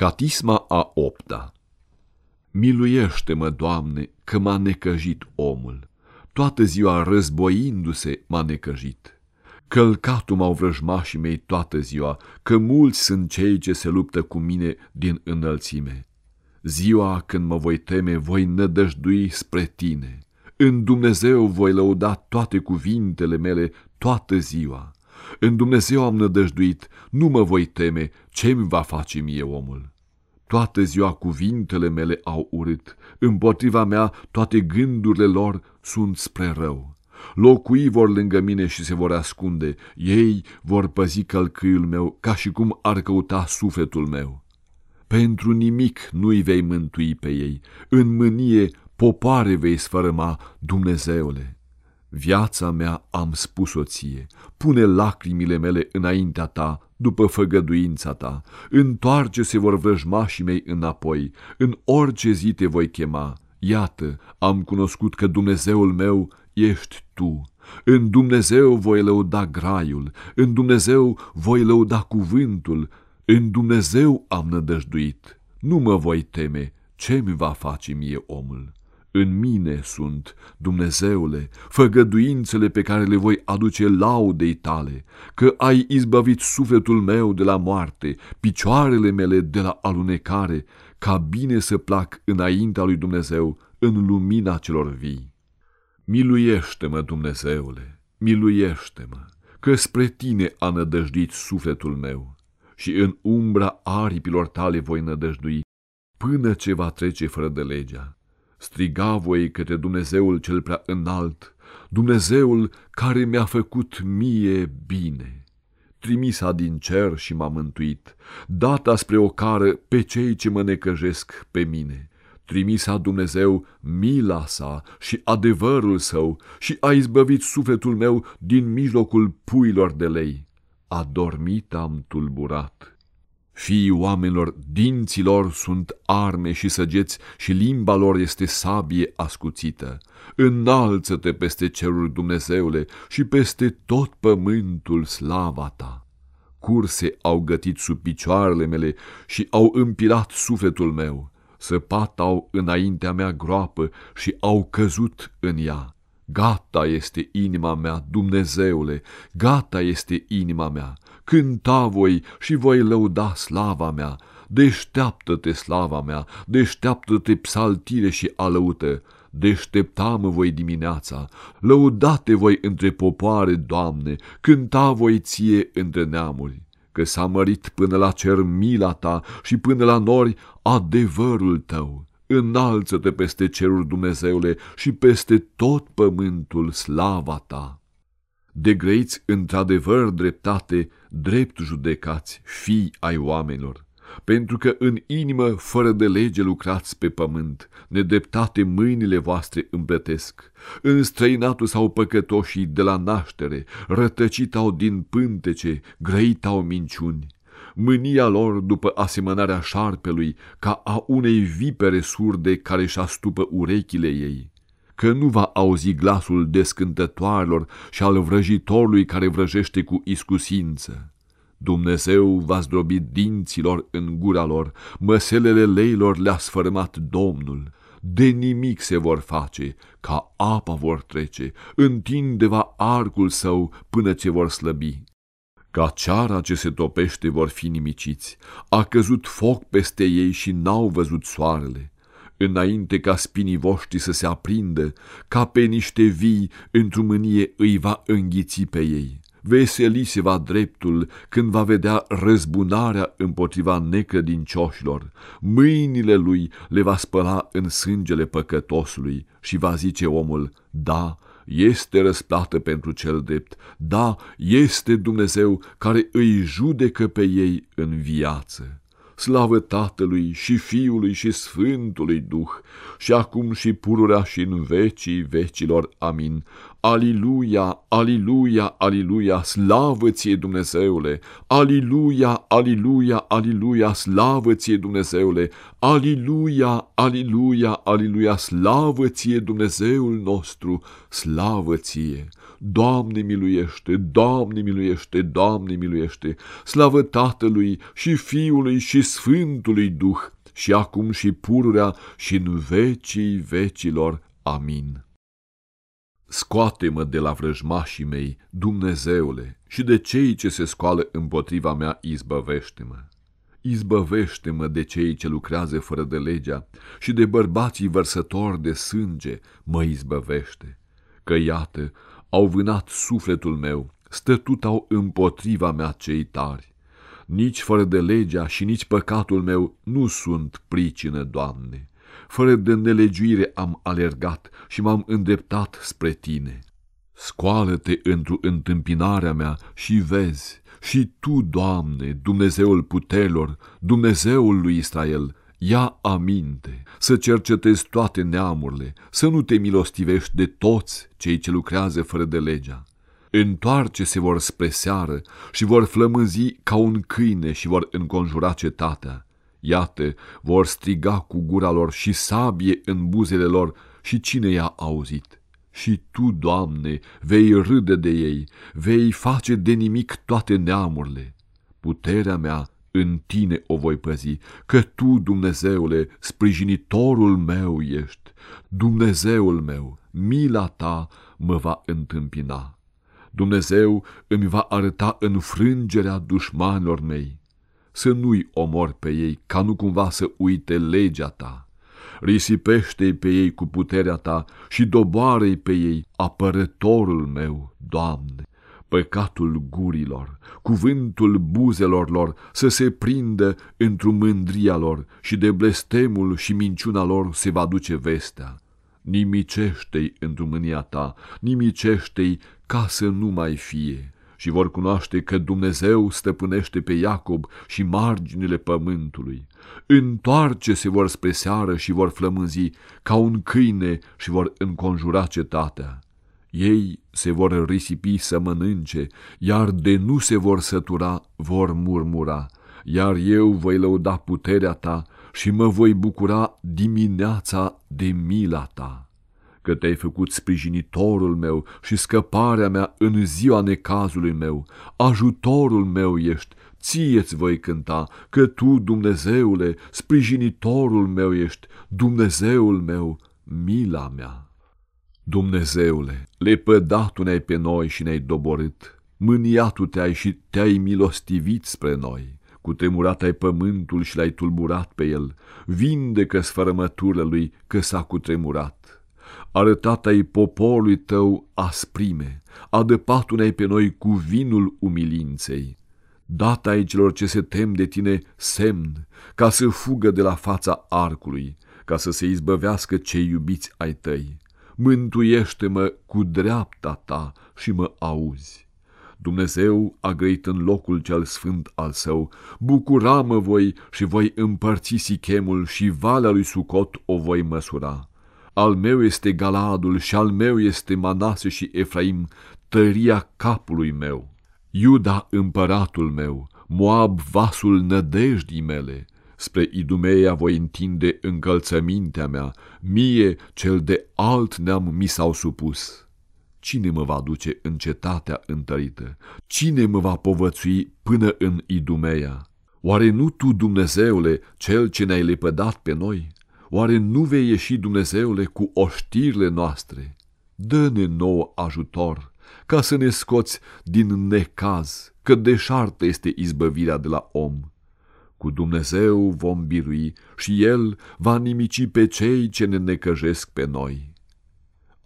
Catisma a opta Miluiește-mă, Doamne, că m-a necăjit omul. Toată ziua războindu-se m-a necăjit. Călcatul m-au vrăjmașii mei toată ziua, că mulți sunt cei ce se luptă cu mine din înălțime. Ziua când mă voi teme, voi nădăjdui spre tine. În Dumnezeu voi lăuda toate cuvintele mele toată ziua. În Dumnezeu am nădăjduit, nu mă voi teme, ce-mi va face mie omul? Toată ziua cuvintele mele au urât, împotriva mea toate gândurile lor sunt spre rău. Locui vor lângă mine și se vor ascunde, ei vor păzi călcâiul meu ca și cum ar căuta sufletul meu. Pentru nimic nu-i vei mântui pe ei, în mânie popoare vei sfărâma, Dumnezeule. Viața mea am spus-o ție, pune lacrimile mele înaintea ta, după făgăduința ta, întoarce se vor vrăjmașii mei înapoi, în orice zi te voi chema. Iată, am cunoscut că Dumnezeul meu ești tu. În Dumnezeu voi lăuda graiul, în Dumnezeu voi lăuda cuvântul, în Dumnezeu am nădăjduit. Nu mă voi teme, ce mi va face mie omul? În mine sunt, Dumnezeule, făgăduințele pe care le voi aduce laudei tale, că ai izbăvit sufletul meu de la moarte, picioarele mele de la alunecare, ca bine să plac înaintea lui Dumnezeu în lumina celor vii. Miluiește-mă, Dumnezeule, miluiește-mă, că spre tine a nădăjduit sufletul meu și în umbra aripilor tale voi nădăjdui, până ce va trece fără de legea striga voi către Dumnezeul cel prea înalt, Dumnezeul care mi-a făcut mie bine. Trimisa din cer și m-a mântuit, data spre o cară pe cei ce mă necăjesc pe mine. Trimisa Dumnezeu mila sa și adevărul său și a izbăvit sufletul meu din mijlocul puilor de lei. Adormit am tulburat Fiii oamenilor, dinților sunt arme și săgeți și limba lor este sabie ascuțită. Înalță-te peste cerul Dumnezeule și peste tot pământul slava ta. Curse au gătit sub picioarele mele și au împirat sufletul meu. Săpat au înaintea mea groapă și au căzut în ea. Gata este inima mea, Dumnezeule, gata este inima mea cânta voi și voi lăuda slava mea, deșteaptă-te slava mea, deșteaptă-te psaltire și alăută, deștepta-mă voi dimineața, lăudate voi între popoare, Doamne, cânta voi ție între neamuri, că s-a mărit până la cer mila ta și până la nori adevărul tău. Înalță-te peste cerul Dumnezeule și peste tot pământul slava ta de grăiți într-adevăr dreptate, drept judecați, fii ai oamenilor, pentru că în inimă fără de lege lucrați pe pământ, nedreptate mâinile voastre împletesc, străinatul sau păcătoșii de la naștere, rătăcit au din pântece, grăit au minciuni, mânia lor după asemănarea șarpelui, ca a unei vipere surde care își astupă urechile ei că nu va auzi glasul descântătoarelor și al vrăjitorului care vrăjește cu iscusință. Dumnezeu va zdrobi dinților în gura lor, măselele leilor le-a sfărâmat Domnul. De nimic se vor face, ca apa vor trece, întinde va arcul său până ce vor slăbi. Ca ceara ce se topește vor fi nimiciți, a căzut foc peste ei și n-au văzut soarele înainte ca spinii voștri să se aprindă, ca pe niște vii, într-o mânie îi va înghiți pe ei. Veseli se va dreptul când va vedea răzbunarea împotriva necredincioșilor. Mâinile lui le va spăla în sângele păcătosului și va zice omul, da, este răsplată pentru cel drept, da, este Dumnezeu care îi judecă pe ei în viață slavă Tatălui și Fiului și Sfântului Duh, și acum și pururea și în vecii vecilor. Amin. Aliluia, aliluia, aliluia, slavă ție Dumnezeule! Aliluia, aliluia, aliluia, slavă ție Dumnezeule! Aliluia, aliluia, aliluia, slavă ție Dumnezeul nostru, slavă ție! Doamne miluiește, Doamne miluiește, Doamne miluiește, slavă Tatălui și Fiului și Sfântului Duh, și acum și pururea și în vecii vecilor. Amin. Scoate-mă de la vrăjmașii mei, Dumnezeule, și de cei ce se scoală împotriva mea, izbăvește-mă. Izbăvește-mă de cei ce lucrează fără de legea și de bărbații vărsători de sânge, mă izbăvește. Că iată, au vânat sufletul meu, stătutau împotriva mea cei tari. Nici fără de legea și nici păcatul meu nu sunt pricină, Doamne. Fără de nelegiuire am alergat și m-am îndreptat spre Tine. Scoală-te într-o întâmpinarea mea și vezi, și Tu, Doamne, Dumnezeul putelor, Dumnezeul lui Israel, ia aminte, să cercetezi toate neamurile, să nu te milostivești de toți cei ce lucrează fără de legea. Întoarce se vor spre seară și vor flămânzi ca un câine și vor înconjura cetatea. Iată, vor striga cu gura lor și sabie în buzele lor și cine i-a auzit? Și Tu, Doamne, vei râde de ei, vei face de nimic toate neamurile. Puterea mea în Tine o voi păzi, că Tu, Dumnezeule, sprijinitorul meu ești. Dumnezeul meu, mila Ta mă va întâmpina. Dumnezeu îmi va arăta înfrângerea dușmanilor mei. Să nu-i omor pe ei, ca nu cumva să uite legea ta. Risipește-i pe ei cu puterea ta și doboară-i pe ei, apărătorul meu, Doamne. Păcatul gurilor, cuvântul buzelor lor să se prindă într-o mândria lor și de blestemul și minciuna lor se va duce vestea nimicește-i într mânia ta, nimicește-i ca să nu mai fie. Și vor cunoaște că Dumnezeu stăpânește pe Iacob și marginile pământului. Întoarce se vor spre seară și vor flămânzi ca un câine și vor înconjura cetatea. Ei se vor risipi să mănânce, iar de nu se vor sătura, vor murmura, iar eu voi lăuda puterea ta și mă voi bucura dimineața de mila ta, că te-ai făcut sprijinitorul meu și scăparea mea în ziua necazului meu, ajutorul meu ești, ție-ți voi cânta, că tu, Dumnezeule, sprijinitorul meu ești, Dumnezeul meu, mila mea. Dumnezeule, lepădatul ne-ai pe noi și ne-ai doborât, mâniatul te-ai și te-ai milostivit spre noi cu tremurat ai pământul și l-ai tulburat pe el, vindecă sfărămăturile lui că s-a cutremurat. Arătat ai poporului tău asprime, adăpat ne pe noi cu vinul umilinței. Dat ai celor ce se tem de tine semn, ca să fugă de la fața arcului, ca să se izbăvească cei iubiți ai tăi. Mântuiește-mă cu dreapta ta și mă auzi. Dumnezeu a grăit în locul cel sfânt al său, bucura-mă voi și voi împărți Sichemul și valea lui Sucot o voi măsura. Al meu este Galadul și al meu este Manase și Efraim, tăria capului meu. Iuda împăratul meu, Moab vasul nădejdii mele, spre Idumeia voi întinde încălțămintea mea, mie cel de alt neam mi s-au supus. Cine mă va duce în cetatea întărită? Cine mă va povățui până în Idumea? Oare nu tu, Dumnezeule, cel ce ne-ai lepădat pe noi? Oare nu vei ieși, Dumnezeule, cu oștirile noastre? Dă-ne nou ajutor, ca să ne scoți din necaz, că deșartă este izbăvirea de la om. Cu Dumnezeu vom birui și El va nimici pe cei ce ne necăjesc pe noi.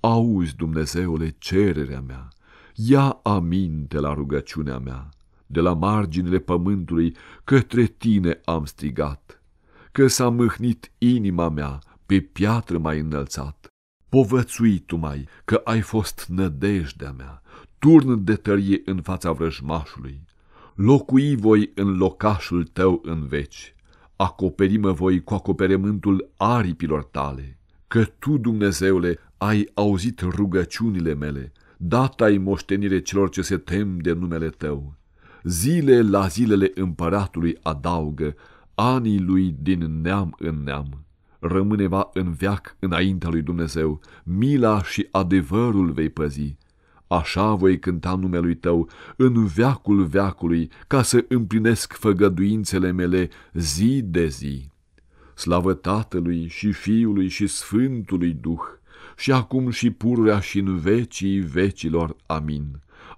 Auzi, Dumnezeule, cererea mea, ia aminte la rugăciunea mea, de la marginile pământului către tine am strigat, că s-a mâhnit inima mea pe piatră mai înălțat. Povățui tu mai că ai fost nădejdea mea, turn de tărie în fața vrăjmașului. Locui voi în locașul tău în veci, acoperimă voi cu acoperământul aripilor tale, că tu, Dumnezeule, ai auzit rugăciunile mele, dat ai moștenire celor ce se tem de numele tău. Zile la zilele împăratului adaugă, anii lui din neam în neam. Rămâne va în veac înaintea lui Dumnezeu, mila și adevărul vei păzi. Așa voi cânta numelui tău în veacul veacului, ca să împlinesc făgăduințele mele zi de zi. Slavă Tatălui și Fiului și Sfântului Duh, și acum și pururea și în vecii vecilor. Amin.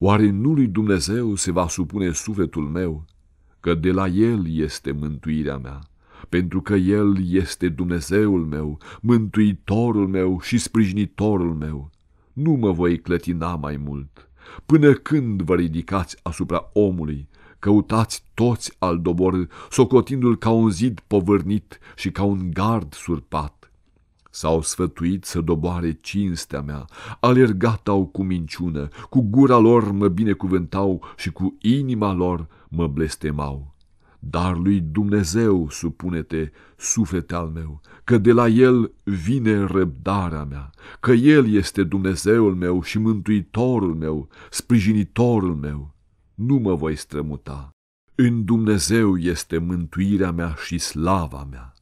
Oare nu lui Dumnezeu se va supune sufletul meu, că de la El este mântuirea mea, pentru că El este Dumnezeul meu, mântuitorul meu și sprijinitorul meu. Nu mă voi clătina mai mult. Până când vă ridicați asupra omului, căutați toți al dobor, socotindu-l ca un zid povârnit și ca un gard surpat S-au sfătuit să doboare cinstea mea, alergat au cu minciună, cu gura lor mă binecuvântau și cu inima lor mă blestemau. Dar lui Dumnezeu supune-te, suflete al meu, că de la El vine răbdarea mea, că El este Dumnezeul meu și mântuitorul meu, sprijinitorul meu. Nu mă voi strămuta. În Dumnezeu este mântuirea mea și slava mea.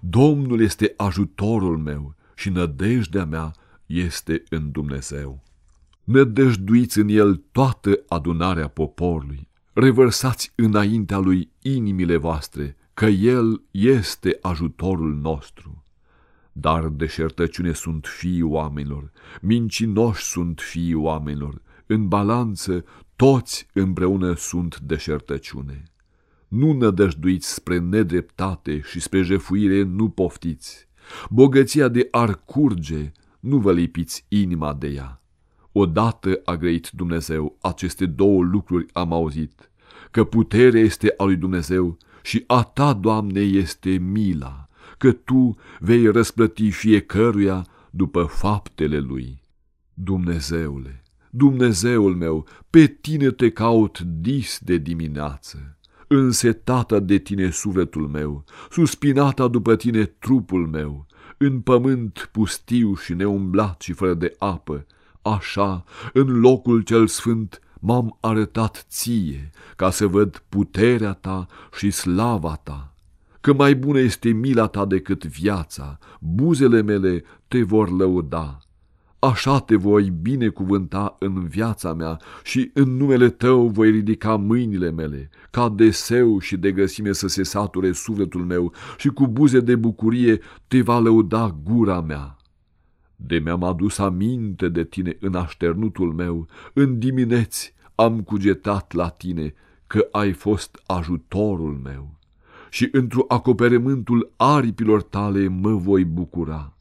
Domnul este ajutorul meu și nădejdea mea este în Dumnezeu. Nădăjduiți în el toată adunarea poporului, revărsați înaintea lui inimile voastre, că el este ajutorul nostru. Dar deșertăciune sunt fiii oamenilor, mincinoși sunt fiii oamenilor, în balanță toți împreună sunt deșertăciune. Nu nădăjduiți spre nedreptate și spre jefuire nu poftiți. Bogăția de ar curge, nu vă lipiți inima de ea. Odată a grăit Dumnezeu, aceste două lucruri am auzit, că puterea este a lui Dumnezeu și a ta, Doamne, este mila, că Tu vei răsplăti fiecăruia după faptele lui. Dumnezeule, Dumnezeul meu, pe tine te caut dis de dimineață însetată de tine sufletul meu, suspinata după tine trupul meu, în pământ pustiu și neumblat și fără de apă, așa, în locul cel sfânt, m-am arătat ție, ca să văd puterea ta și slava ta. Că mai bună este mila ta decât viața, buzele mele te vor lăuda așa te voi binecuvânta în viața mea și în numele tău voi ridica mâinile mele, ca de seu și de găsime să se sature sufletul meu și cu buze de bucurie te va lăuda gura mea. De mi-am adus aminte de tine în așternutul meu, în dimineți am cugetat la tine că ai fost ajutorul meu și într-o acoperământul aripilor tale mă voi bucura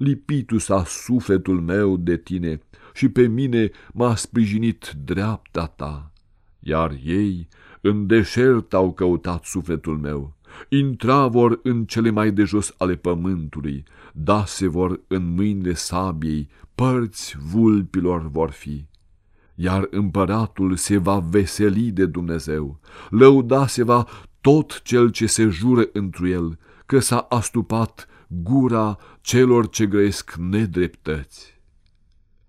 lipitu s-a sufletul meu de tine și pe mine m-a sprijinit dreapta ta. Iar ei în deșert au căutat sufletul meu, intra vor în cele mai de jos ale pământului, da se vor în mâinile sabiei, părți vulpilor vor fi. Iar împăratul se va veseli de Dumnezeu, lăuda se va tot cel ce se jură întru el, că s-a astupat gura celor ce grăiesc nedreptăți.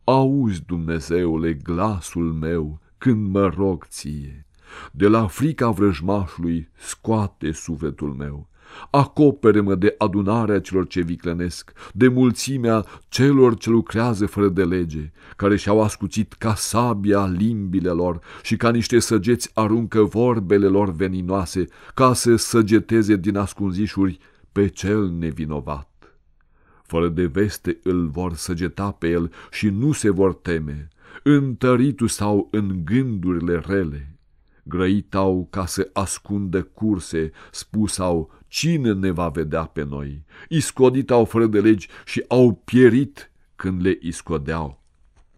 Auzi, Dumnezeule, glasul meu când mă rog ție. De la frica vrăjmașului scoate sufletul meu. Acopere-mă de adunarea celor ce viclănesc, de mulțimea celor ce lucrează fără de lege, care și-au ascuțit ca sabia limbile lor și ca niște săgeți aruncă vorbele lor veninoase, ca să săgeteze din ascunzișuri pe cel nevinovat. Fără de veste îl vor săgeta pe el și nu se vor teme, întăritu sau în gândurile rele. Grăitau ca să ascundă curse, spusau, cine ne va vedea pe noi? Iscoditau fără de legi și au pierit când le iscodeau,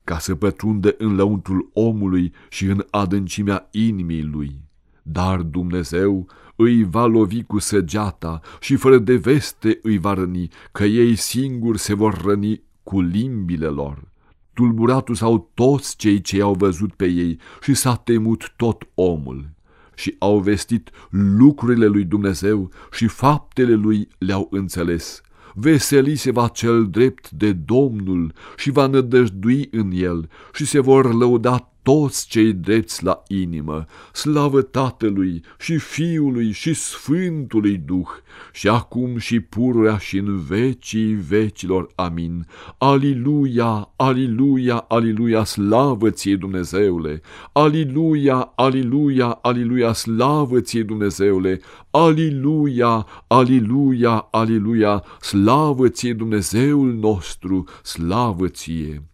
ca să pătrundă în lăuntul omului și în adâncimea inimii lui. Dar Dumnezeu îi va lovi cu săgeata și fără de veste îi va răni, că ei singuri se vor răni cu limbile lor. tulburatul sau toți cei ce i-au văzut pe ei și s-a temut tot omul și au vestit lucrurile lui Dumnezeu și faptele lui le-au înțeles. Veseli se va cel drept de Domnul și va nădăjdui în el și se vor lăuda toți cei drepți la inimă, slavă Tatălui și Fiului și Sfântului Duh, și acum și pururea și în vecii vecilor. Amin. Aliluia, aliluia, aliluia, slavă ție Dumnezeule! Aliluia, aliluia, aliluia, slavă ție Dumnezeule! Aliluia, aliluia, aliluia, slavă ție Dumnezeul nostru, slavă ție!